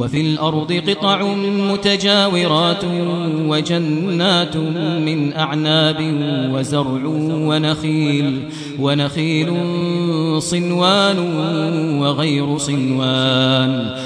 وفي الأرض قطع متجاورات وجنات من أعناب وزرع ونخيل ونخيل صنوان وغير صنوان.